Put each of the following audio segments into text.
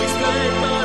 tune. The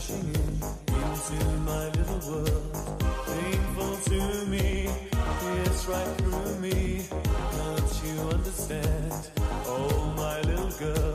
crashing in into my little world. Painful to me, it's right through me. Don't you understand? Oh, my little girl.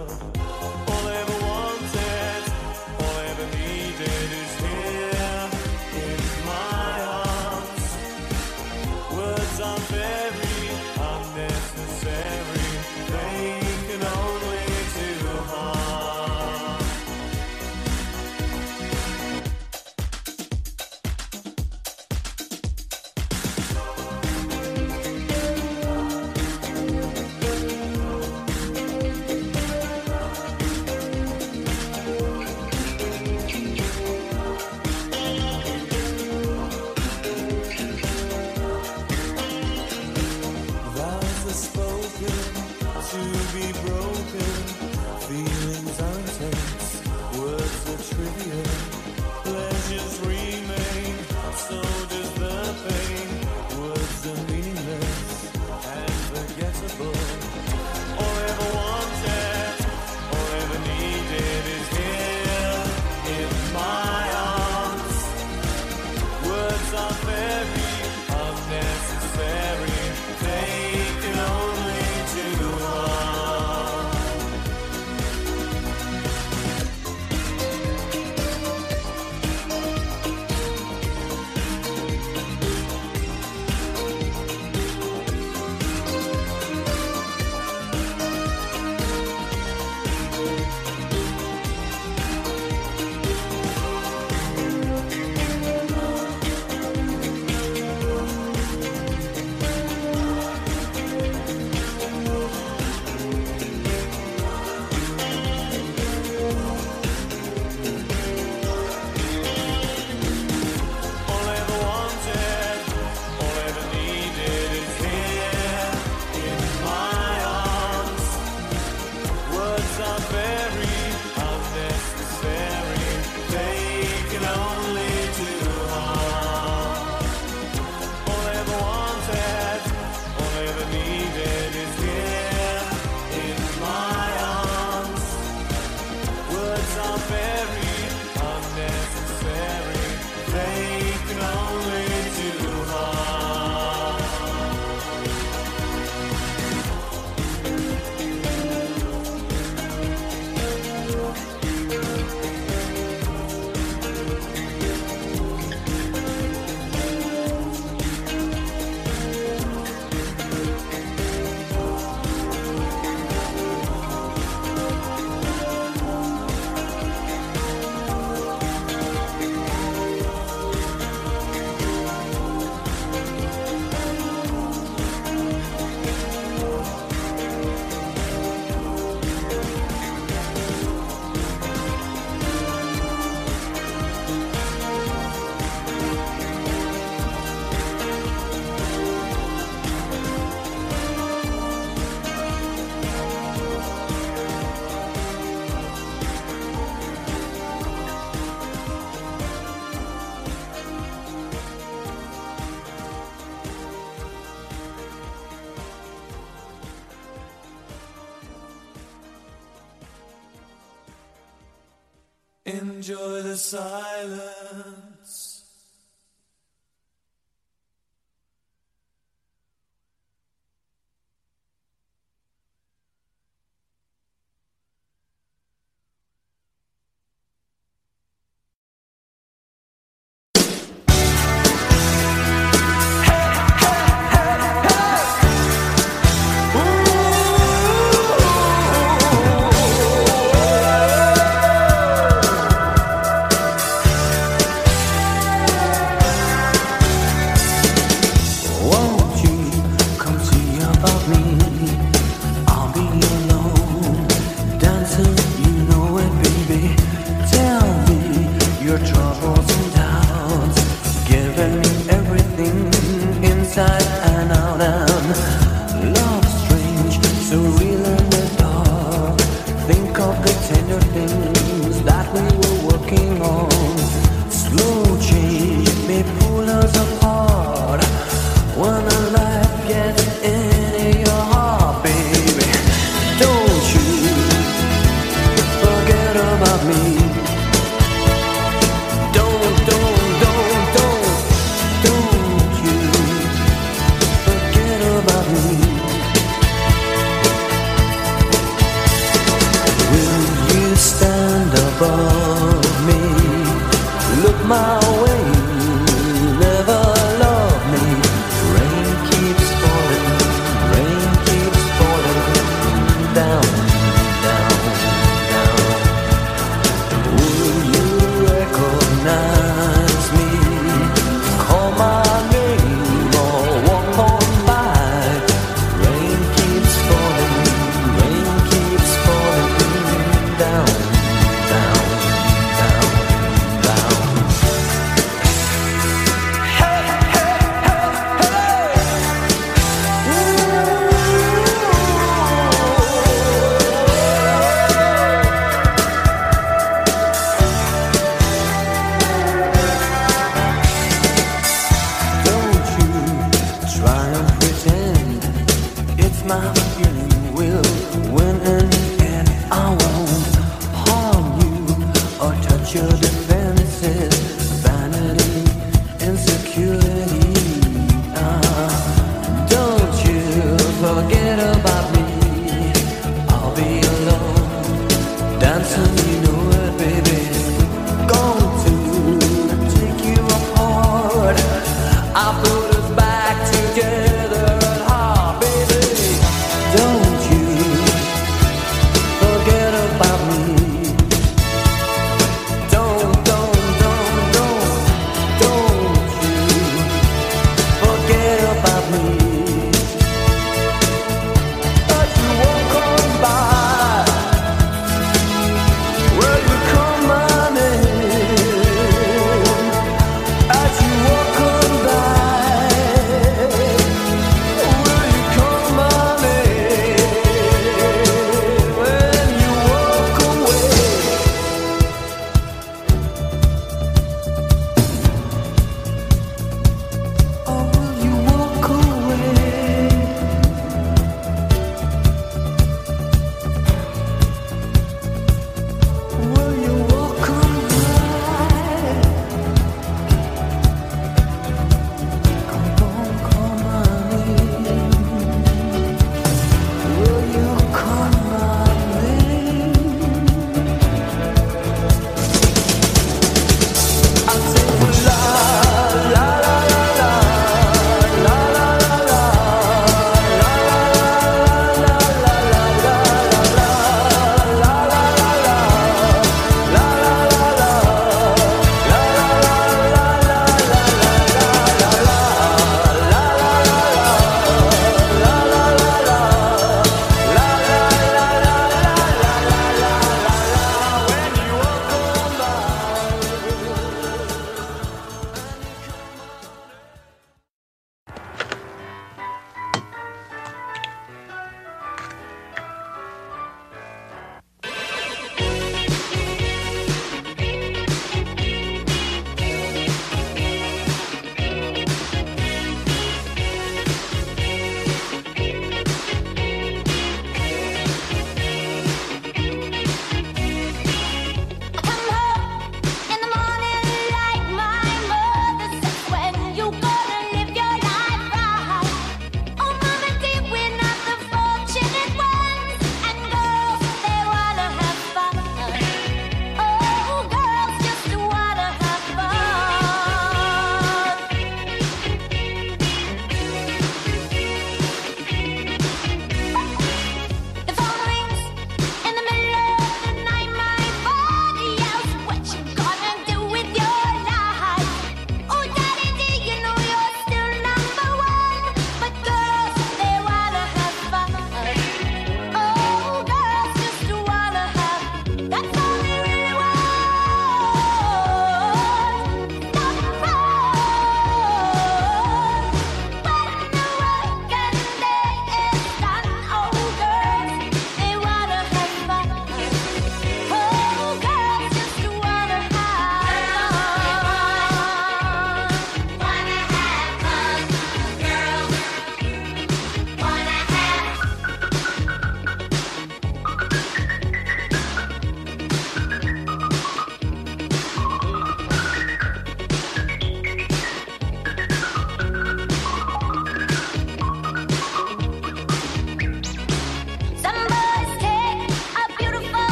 Enjoy the silence. your defenses.